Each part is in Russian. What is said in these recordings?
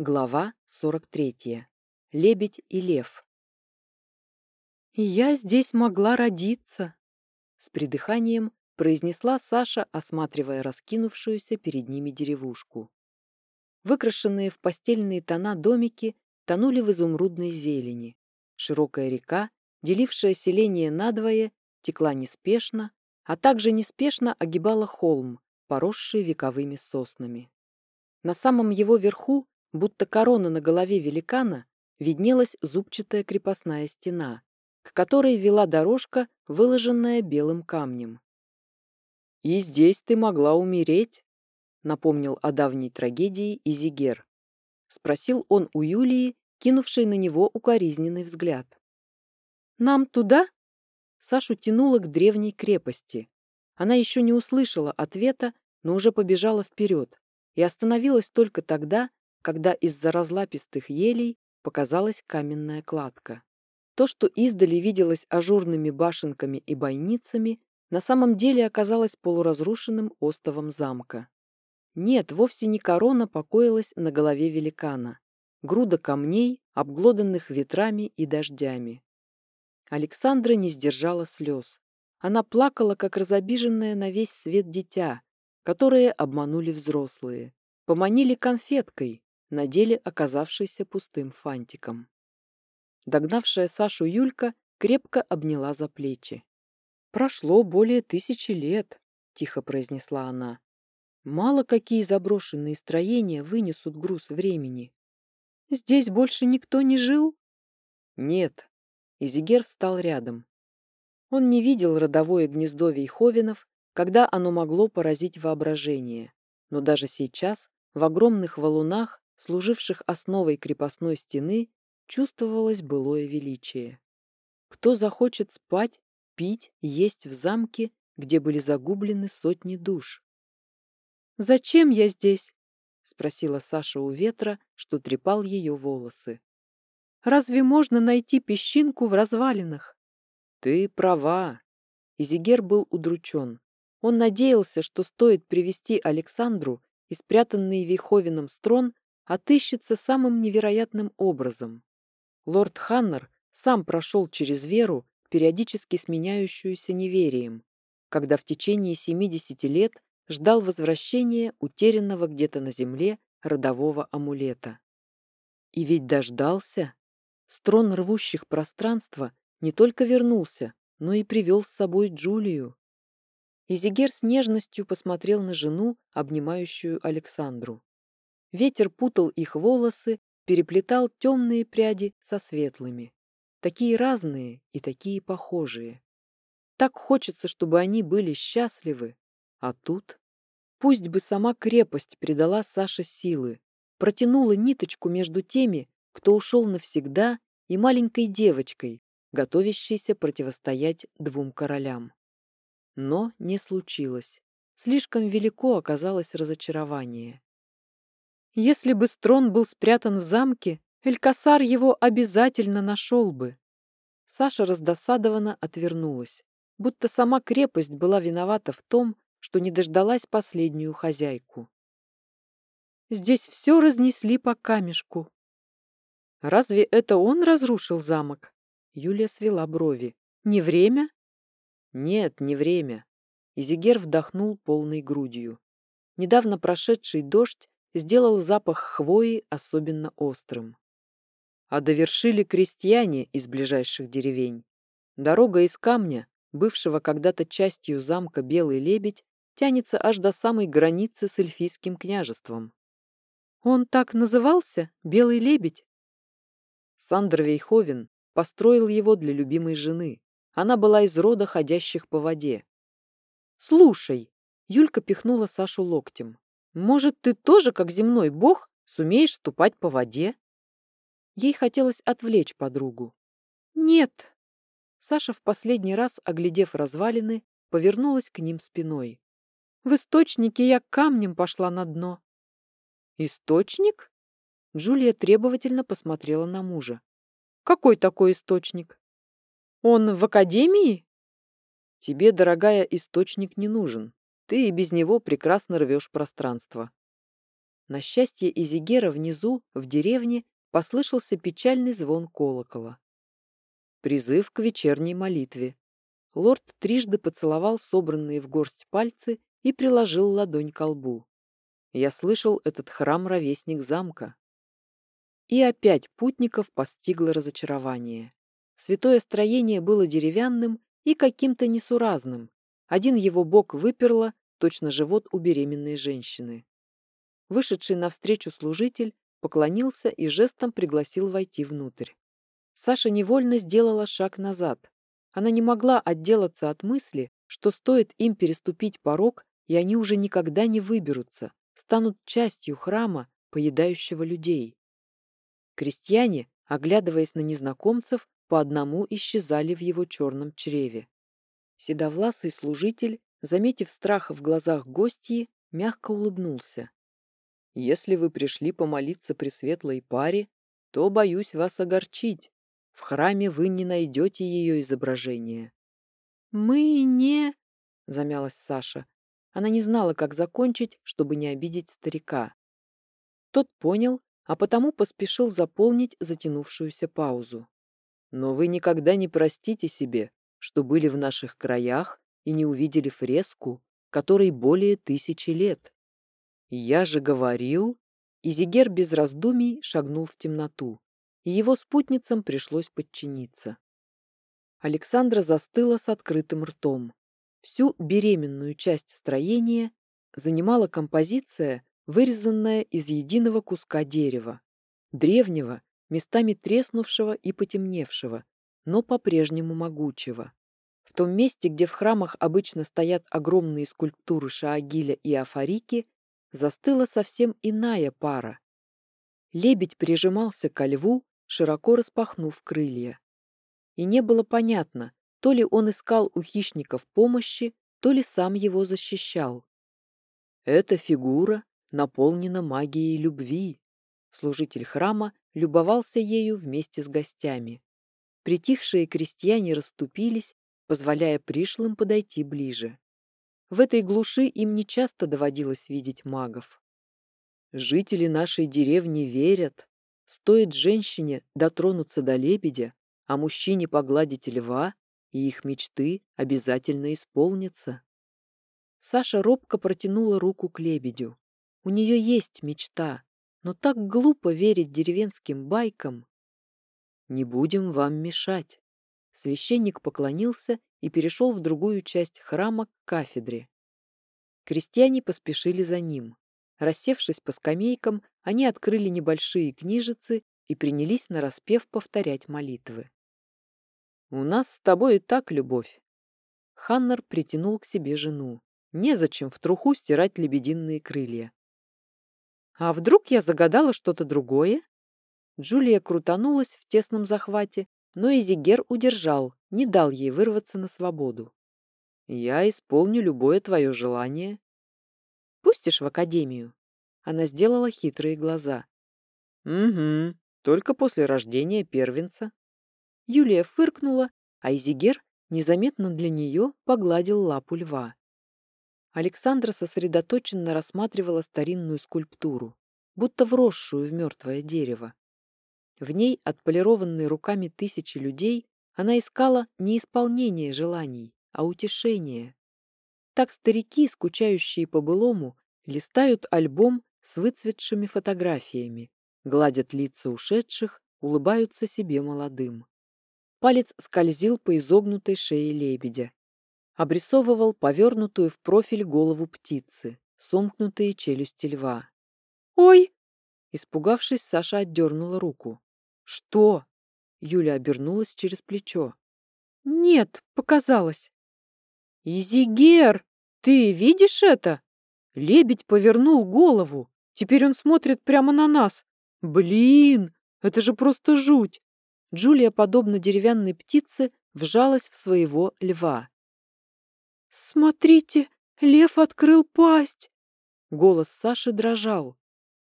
Глава 43. Лебедь и лев. «Я здесь могла родиться», — с придыханием произнесла Саша, осматривая раскинувшуюся перед ними деревушку. Выкрашенные в постельные тона домики тонули в изумрудной зелени. Широкая река, делившая селение надвое, текла неспешно, а также неспешно огибала холм, поросший вековыми соснами. На самом его верху будто корона на голове великана, виднелась зубчатая крепостная стена, к которой вела дорожка, выложенная белым камнем. «И здесь ты могла умереть», — напомнил о давней трагедии Изигер. Спросил он у Юлии, кинувшей на него укоризненный взгляд. «Нам туда?» Сашу тянуло к древней крепости. Она еще не услышала ответа, но уже побежала вперед и остановилась только тогда, когда из-за разлапистых елей показалась каменная кладка. То, что издали виделось ажурными башенками и бойницами, на самом деле оказалось полуразрушенным остовом замка. Нет, вовсе не корона покоилась на голове великана. Груда камней, обглоданных ветрами и дождями. Александра не сдержала слез. Она плакала, как разобиженная на весь свет дитя, которое обманули взрослые. Поманили конфеткой, на деле оказавшийся пустым фантиком. Догнавшая Сашу Юлька крепко обняла за плечи. «Прошло более тысячи лет», — тихо произнесла она. «Мало какие заброшенные строения вынесут груз времени. Здесь больше никто не жил?» «Нет». Изигер встал рядом. Он не видел родовое гнездо Вейховенов, когда оно могло поразить воображение. Но даже сейчас, в огромных валунах, служивших основой крепостной стены, чувствовалось былое величие. Кто захочет спать, пить, есть в замке, где были загублены сотни душ? «Зачем я здесь?» — спросила Саша у ветра, что трепал ее волосы. «Разве можно найти песчинку в развалинах?» «Ты права». Изигер был удручен. Он надеялся, что стоит привести Александру и спрятанный Вейховеном строн отыщется самым невероятным образом. Лорд Ханнер сам прошел через веру, периодически сменяющуюся неверием, когда в течение 70 лет ждал возвращения утерянного где-то на земле родового амулета. И ведь дождался. Строн рвущих пространства не только вернулся, но и привел с собой Джулию. Изигер с нежностью посмотрел на жену, обнимающую Александру. Ветер путал их волосы, переплетал темные пряди со светлыми. Такие разные и такие похожие. Так хочется, чтобы они были счастливы. А тут... Пусть бы сама крепость придала Саше силы, протянула ниточку между теми, кто ушел навсегда, и маленькой девочкой, готовящейся противостоять двум королям. Но не случилось. Слишком велико оказалось разочарование. Если бы Строн был спрятан в замке, Элькасар его обязательно нашел бы. Саша раздосадованно отвернулась, будто сама крепость была виновата в том, что не дождалась последнюю хозяйку. Здесь все разнесли по камешку. Разве это он разрушил замок? Юлия свела брови. Не время? Нет, не время. Изигер вдохнул полной грудью. Недавно прошедший дождь сделал запах хвои особенно острым. А довершили крестьяне из ближайших деревень. Дорога из камня, бывшего когда-то частью замка Белый Лебедь, тянется аж до самой границы с эльфийским княжеством. Он так назывался? Белый Лебедь? Сандр Вейховен построил его для любимой жены. Она была из рода ходящих по воде. «Слушай!» — Юлька пихнула Сашу локтем. Может, ты тоже, как земной бог, сумеешь ступать по воде?» Ей хотелось отвлечь подругу. «Нет!» Саша в последний раз, оглядев развалины, повернулась к ним спиной. «В источнике я камнем пошла на дно». «Источник?» Джулия требовательно посмотрела на мужа. «Какой такой источник? Он в академии?» «Тебе, дорогая, источник не нужен. Ты и без него прекрасно рвешь пространство. На счастье Изигера внизу, в деревне, послышался печальный звон колокола. Призыв к вечерней молитве. Лорд трижды поцеловал собранные в горсть пальцы и приложил ладонь к лбу. Я слышал этот храм-ровесник замка. И опять путников постигло разочарование. Святое строение было деревянным и каким-то несуразным. Один его бок выперло, точно живот у беременной женщины. Вышедший навстречу служитель поклонился и жестом пригласил войти внутрь. Саша невольно сделала шаг назад. Она не могла отделаться от мысли, что стоит им переступить порог, и они уже никогда не выберутся, станут частью храма, поедающего людей. Крестьяне, оглядываясь на незнакомцев, по одному исчезали в его черном чреве. Седовласый служитель, заметив страх в глазах гостьи, мягко улыбнулся. «Если вы пришли помолиться при светлой паре, то боюсь вас огорчить. В храме вы не найдете ее изображение». «Мы не...» — замялась Саша. Она не знала, как закончить, чтобы не обидеть старика. Тот понял, а потому поспешил заполнить затянувшуюся паузу. Но вы никогда не простите себе, что были в наших краях и не увидели фреску, которой более тысячи лет. Я же говорил... Изигер без раздумий шагнул в темноту, и его спутницам пришлось подчиниться. Александра застыла с открытым ртом. Всю беременную часть строения занимала композиция, вырезанная из единого куска дерева, древнего местами треснувшего и потемневшего, но по-прежнему могучего. В том месте, где в храмах обычно стоят огромные скульптуры Шаагиля и Афарики, застыла совсем иная пара. Лебедь прижимался ко льву, широко распахнув крылья. И не было понятно, то ли он искал у хищников помощи, то ли сам его защищал. Эта фигура наполнена магией любви. Служитель храма любовался ею вместе с гостями. Притихшие крестьяне расступились, позволяя пришлым подойти ближе. В этой глуши им нечасто доводилось видеть магов. Жители нашей деревни верят, стоит женщине дотронуться до лебедя, а мужчине погладить льва, и их мечты обязательно исполнятся. Саша робко протянула руку к лебедю. У нее есть мечта, но так глупо верить деревенским байкам. Не будем вам мешать. Священник поклонился и перешел в другую часть храма к кафедре. Крестьяне поспешили за ним. Рассевшись по скамейкам, они открыли небольшие книжицы и принялись нараспев повторять молитвы. «У нас с тобой и так любовь». Ханнер притянул к себе жену. Незачем в труху стирать лебединые крылья. А вдруг я загадала что-то другое? Джулия крутанулась в тесном захвате, но Изигер удержал, не дал ей вырваться на свободу. «Я исполню любое твое желание». «Пустишь в академию?» Она сделала хитрые глаза. «Угу, только после рождения первенца». Юлия фыркнула, а Изигер незаметно для нее погладил лапу льва. Александра сосредоточенно рассматривала старинную скульптуру, будто вросшую в мертвое дерево. В ней, отполированной руками тысячи людей, она искала не исполнение желаний, а утешение. Так старики, скучающие по былому, листают альбом с выцветшими фотографиями, гладят лица ушедших, улыбаются себе молодым. Палец скользил по изогнутой шее лебедя, обрисовывал повернутую в профиль голову птицы, сомкнутые челюсти льва. «Ой!» Испугавшись, Саша отдернула руку. «Что?» Юля обернулась через плечо. «Нет, показалось». «Изигер, ты видишь это?» Лебедь повернул голову. Теперь он смотрит прямо на нас. Блин, это же просто жуть. Джулия, подобно деревянной птице, вжалась в своего льва. «Смотрите, лев открыл пасть!» Голос Саши дрожал.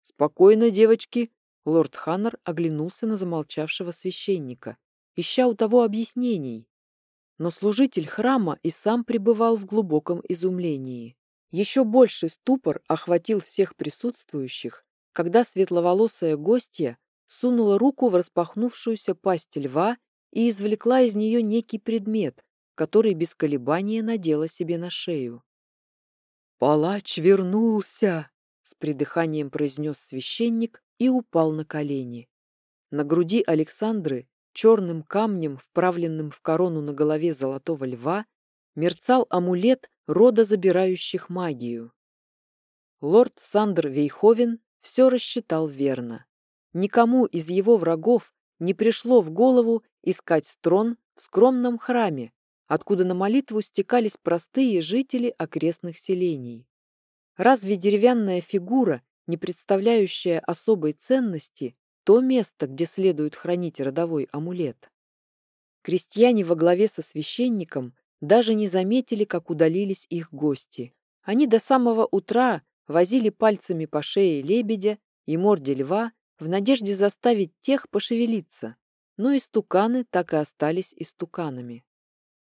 «Спокойно, девочки!» Лорд Ханнер оглянулся на замолчавшего священника, ища у того объяснений. Но служитель храма и сам пребывал в глубоком изумлении. Еще больший ступор охватил всех присутствующих, когда светловолосая гостья сунула руку в распахнувшуюся пасть льва и извлекла из нее некий предмет, который без колебания надела себе на шею. «Палач вернулся!» — с придыханием произнес священник и упал на колени. На груди Александры, черным камнем, вправленным в корону на голове золотого льва, мерцал амулет рода забирающих магию. Лорд Сандер Вейховен все рассчитал верно. Никому из его врагов не пришло в голову искать строн в скромном храме, откуда на молитву стекались простые жители окрестных селений. Разве деревянная фигура, не представляющая особой ценности, то место, где следует хранить родовой амулет? Крестьяне во главе со священником даже не заметили, как удалились их гости. Они до самого утра возили пальцами по шее лебедя и морде льва в надежде заставить тех пошевелиться, но истуканы так и остались истуканами.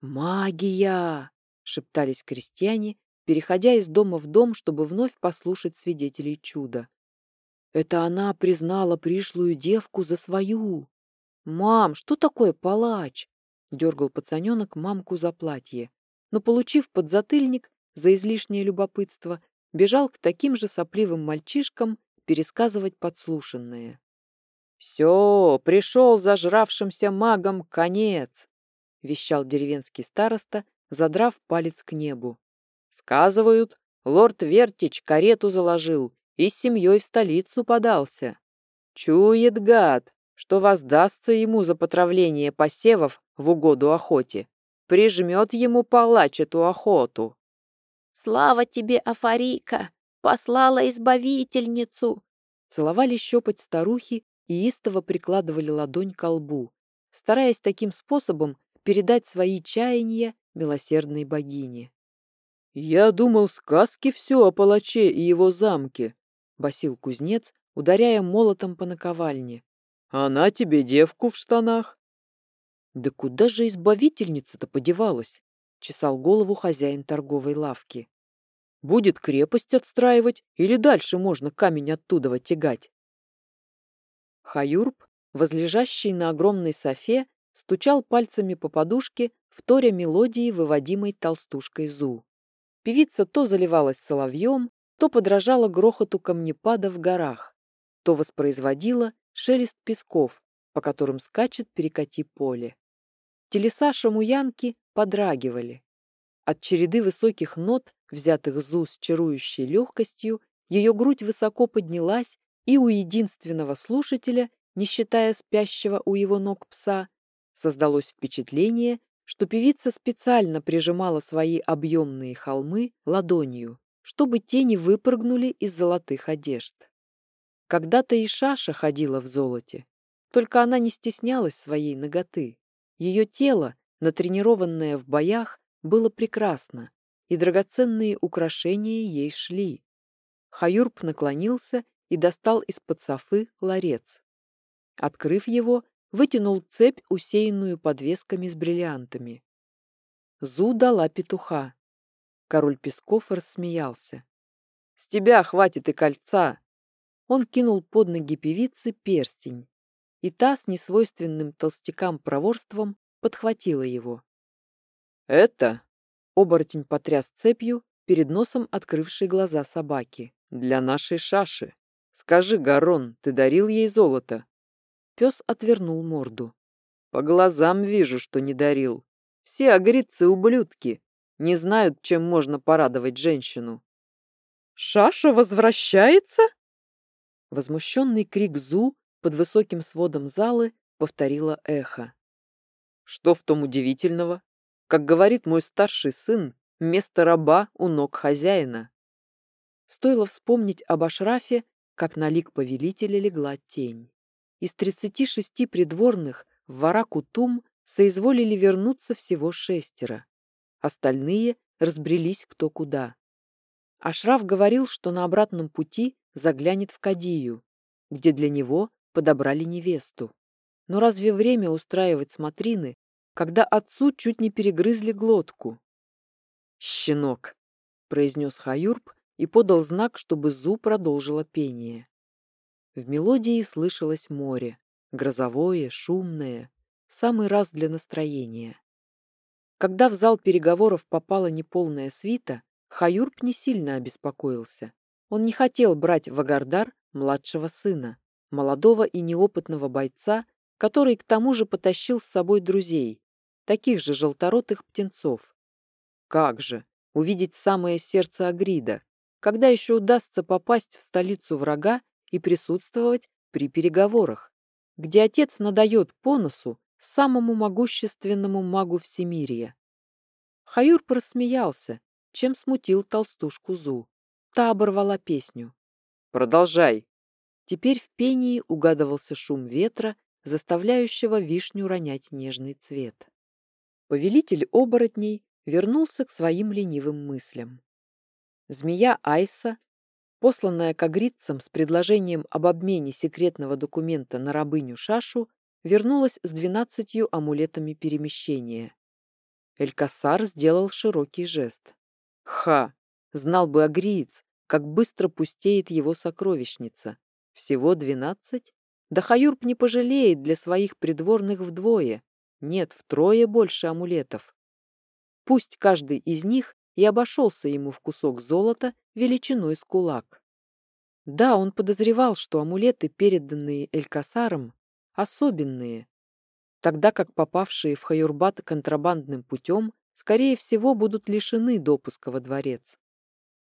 «Магия!» — шептались крестьяне, переходя из дома в дом, чтобы вновь послушать свидетелей чуда. «Это она признала пришлую девку за свою!» «Мам, что такое палач?» — дергал пацаненок мамку за платье, но, получив подзатыльник за излишнее любопытство, бежал к таким же сопливым мальчишкам пересказывать подслушанное. «Все, пришел зажравшимся магом конец!» — вещал деревенский староста, задрав палец к небу. «Сказывают, лорд Вертич карету заложил и с семьей в столицу подался. Чует гад, что воздастся ему за потравление посевов в угоду охоте. Прижмет ему палач эту охоту». «Слава тебе, Афарика! Послала избавительницу!» Целовали щепоть старухи и истово прикладывали ладонь к лбу, стараясь таким способом передать свои чаяния милосердной богине. «Я думал, сказки все о палаче и его замке», — басил кузнец, ударяя молотом по наковальне. «Она тебе девку в штанах». «Да куда же избавительница-то подевалась?» — чесал голову хозяин торговой лавки. «Будет крепость отстраивать или дальше можно камень оттуда тягать?» Хаюрб, возлежащий на огромной софе, стучал пальцами по подушке, вторя мелодии, выводимой толстушкой Зу. Певица то заливалась соловьем, то подражала грохоту камнепада в горах, то воспроизводила шелест песков, по которым скачет перекати поле. Телеса шамуянки подрагивали. От череды высоких нот, взятых Зу с чарующей легкостью, ее грудь высоко поднялась, и у единственного слушателя, не считая спящего у его ног пса, Создалось впечатление, что певица специально прижимала свои объемные холмы ладонью, чтобы тени выпрыгнули из золотых одежд. Когда-то и Шаша ходила в золоте, только она не стеснялась своей ноготы. Ее тело, натренированное в боях, было прекрасно, и драгоценные украшения ей шли. Хаюрб наклонился и достал из-под софы ларец. Открыв его, вытянул цепь, усеянную подвесками с бриллиантами. Зу дала петуха. Король Песков рассмеялся. «С тебя хватит и кольца!» Он кинул под ноги певицы перстень, и та с несвойственным толстякам проворством подхватила его. «Это?» — оборотень потряс цепью перед носом открывшей глаза собаки. «Для нашей Шаши. Скажи, Гарон, ты дарил ей золото?» Пес отвернул морду. По глазам вижу, что не дарил. Все агрицы ублюдки. Не знают, чем можно порадовать женщину. «Шаша возвращается?» Возмущенный крик Зу под высоким сводом залы повторила эхо. Что в том удивительного? Как говорит мой старший сын, место раба у ног хозяина. Стоило вспомнить об Ашрафе, как на лик повелителя легла тень. Из 36 придворных в Варакутум соизволили вернуться всего шестеро. Остальные разбрелись кто куда. Ашраф говорил, что на обратном пути заглянет в Кадию, где для него подобрали невесту. Но разве время устраивать смотрины, когда отцу чуть не перегрызли глотку? «Щенок!» — произнес Хаюрб и подал знак, чтобы Зу продолжила пение. В мелодии слышалось море, грозовое, шумное, самый раз для настроения. Когда в зал переговоров попала неполная свита, Хаюрб не сильно обеспокоился. Он не хотел брать в Агардар младшего сына, молодого и неопытного бойца, который к тому же потащил с собой друзей, таких же желторотых птенцов. Как же, увидеть самое сердце Агрида, когда еще удастся попасть в столицу врага и присутствовать при переговорах, где отец надает по носу самому могущественному магу Всемирия. Хаюр просмеялся, чем смутил толстушку Зу. Та оборвала песню. «Продолжай!» Теперь в пении угадывался шум ветра, заставляющего вишню ронять нежный цвет. Повелитель оборотней вернулся к своим ленивым мыслям. Змея Айса, посланная к агрицам с предложением об обмене секретного документа на рабыню Шашу, вернулась с двенадцатью амулетами перемещения. Элькасар сделал широкий жест. Ха! Знал бы агриец, как быстро пустеет его сокровищница. Всего двенадцать? Да Хаюрб не пожалеет для своих придворных вдвое. Нет, втрое больше амулетов. Пусть каждый из них и обошелся ему в кусок золота величиной с кулак. Да, он подозревал, что амулеты, переданные Элькасаром, особенные, тогда как попавшие в Хаюрбат контрабандным путем, скорее всего, будут лишены допуска во дворец.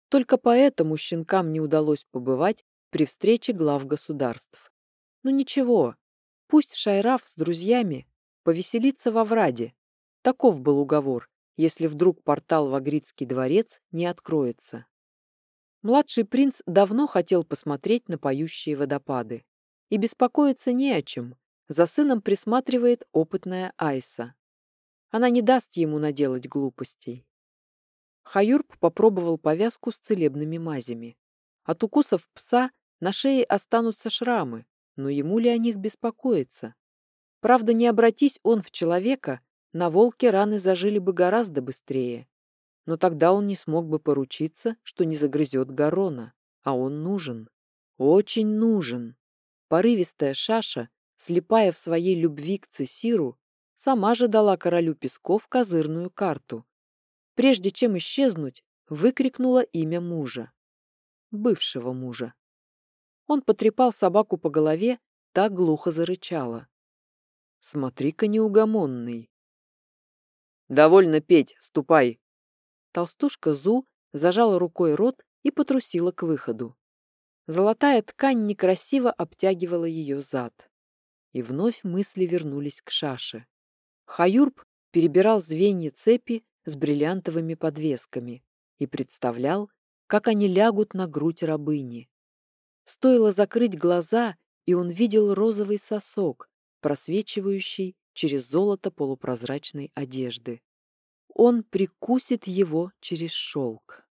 Только поэтому щенкам не удалось побывать при встрече глав государств. Ну ничего, пусть Шайраф с друзьями повеселится во Враде. Таков был уговор, если вдруг портал в Агридский дворец не откроется. Младший принц давно хотел посмотреть на поющие водопады. И беспокоиться не о чем. За сыном присматривает опытная Айса. Она не даст ему наделать глупостей. Хаюрб попробовал повязку с целебными мазями. От укусов пса на шее останутся шрамы, но ему ли о них беспокоиться? Правда, не обратись он в человека, на волке раны зажили бы гораздо быстрее. Но тогда он не смог бы поручиться, что не загрызет Гарона. А он нужен. Очень нужен. Порывистая Шаша, слепая в своей любви к Цесиру, сама же дала королю Песков козырную карту. Прежде чем исчезнуть, выкрикнула имя мужа. Бывшего мужа. Он потрепал собаку по голове, так глухо зарычала. «Смотри-ка неугомонный!» «Довольно петь, ступай!» Толстушка Зу зажала рукой рот и потрусила к выходу. Золотая ткань некрасиво обтягивала ее зад. И вновь мысли вернулись к Шаше. Хаюрб перебирал звенья цепи с бриллиантовыми подвесками и представлял, как они лягут на грудь рабыни. Стоило закрыть глаза, и он видел розовый сосок, просвечивающий через золото полупрозрачной одежды. Он прикусит его через шелк.